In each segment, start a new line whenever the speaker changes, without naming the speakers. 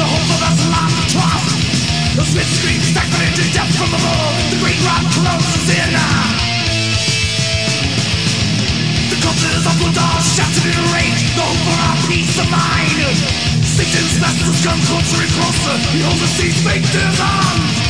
The hope of us lost trust. The screams stagnant into death from above. The great rock closes in. The corpses of blood are shattered in rage. The hope for our peace of mind. Satan's masters come closer and closer. He holds the seas baked in arms.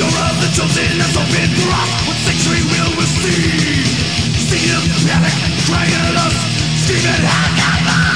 door of the chosen has opened for us What century will receive See? Him panic, crying us Screaming, Hakama!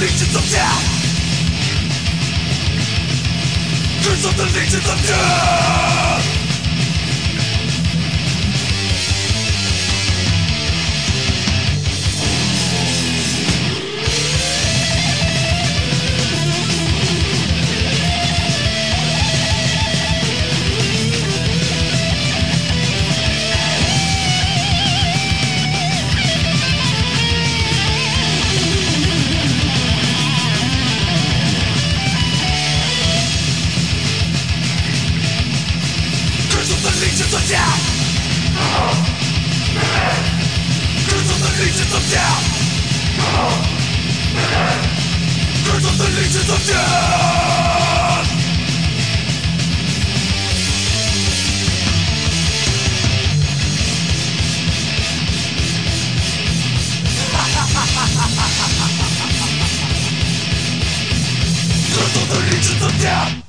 legions of death Curse of the legions of death! agents of death Curse of the legions of death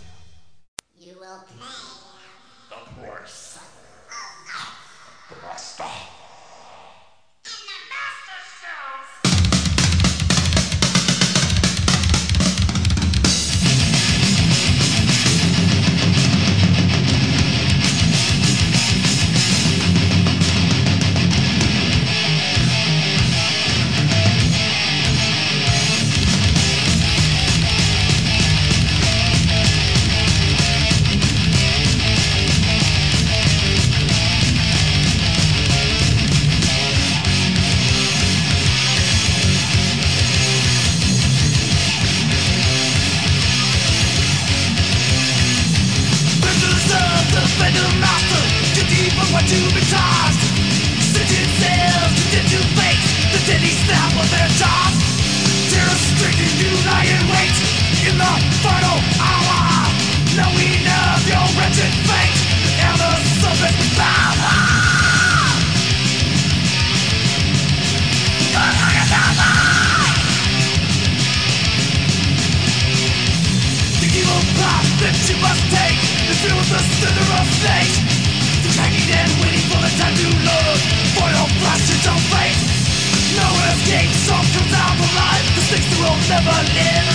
song comes out alive. The things that will never live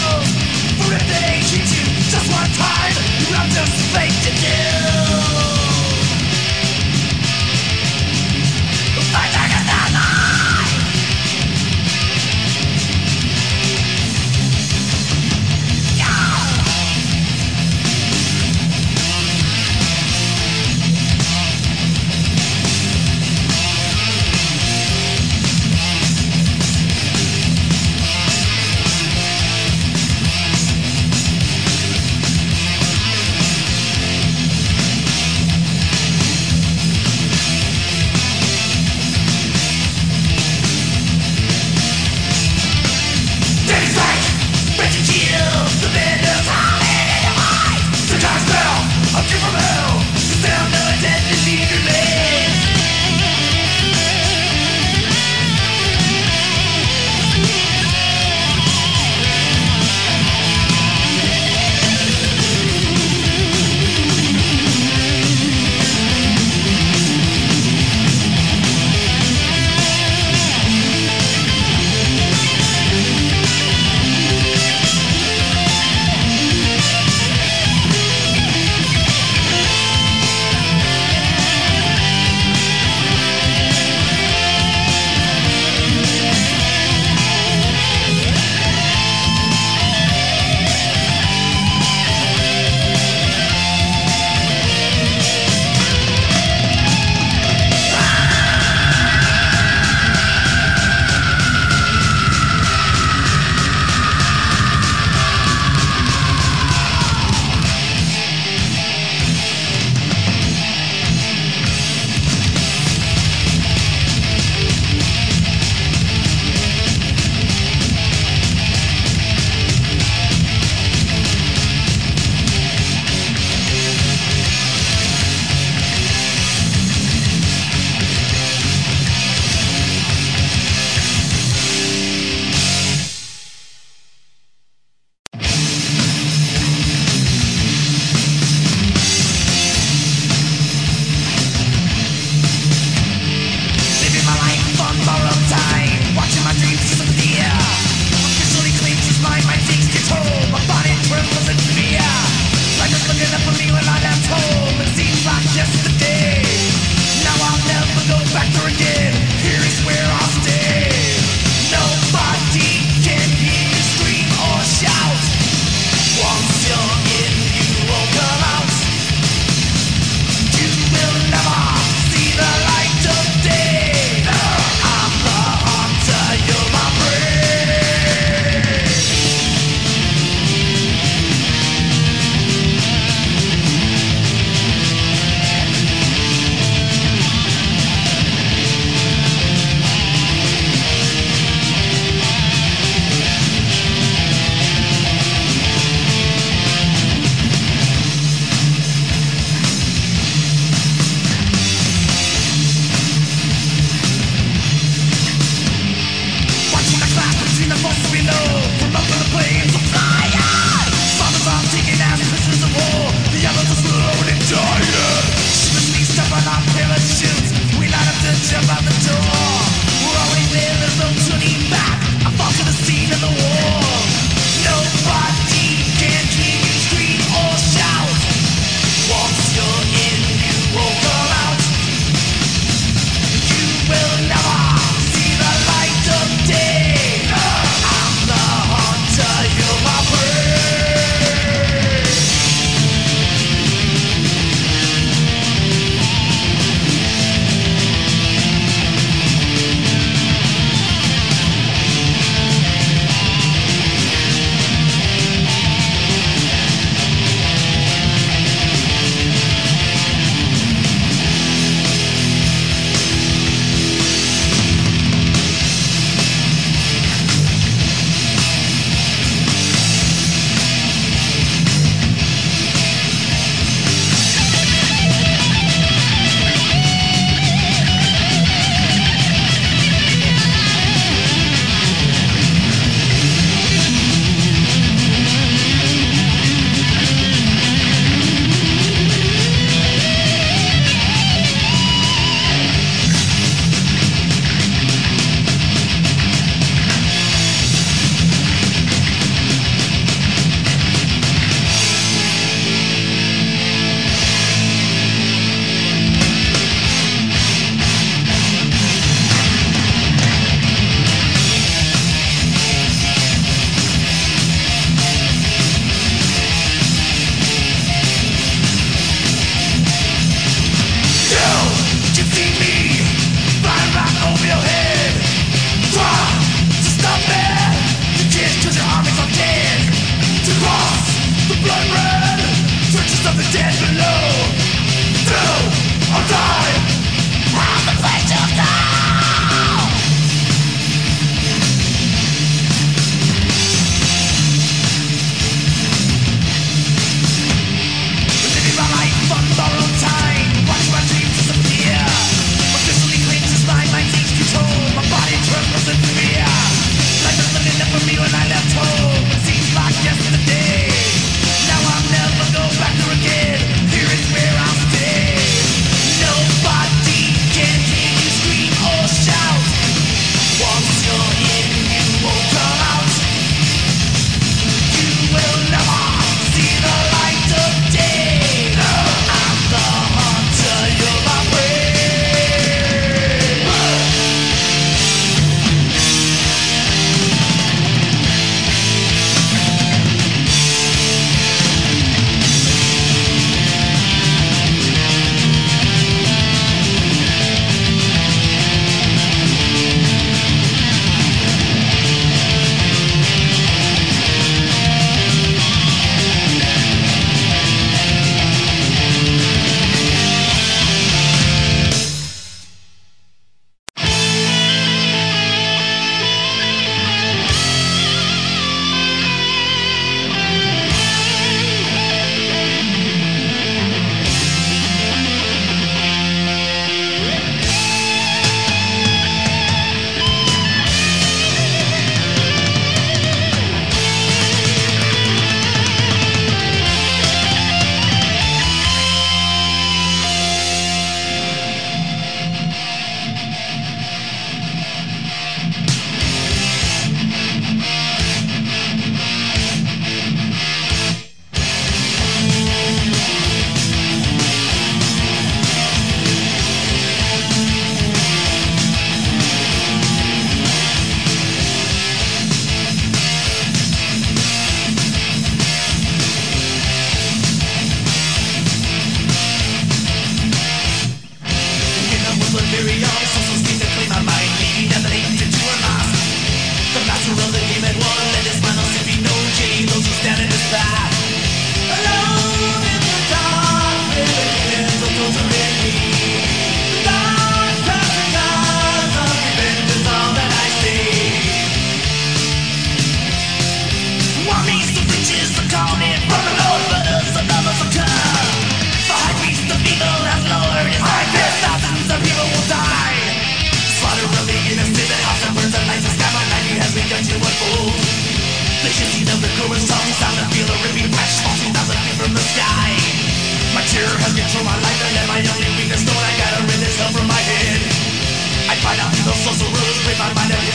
sorcerers With my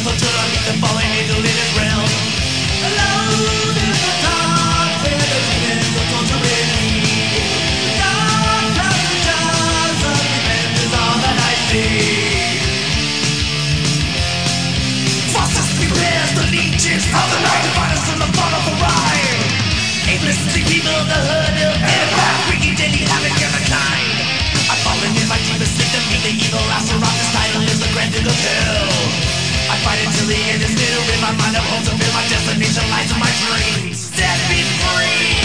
the turn Alone in the dark Where the demons are torturing me and of revenge Is all that I see Fossils prepares the leeches Of the night The violence the fall of the Aimlessly the And is new In my mind I'm home to feel my destination lies in my dreams. Set me free.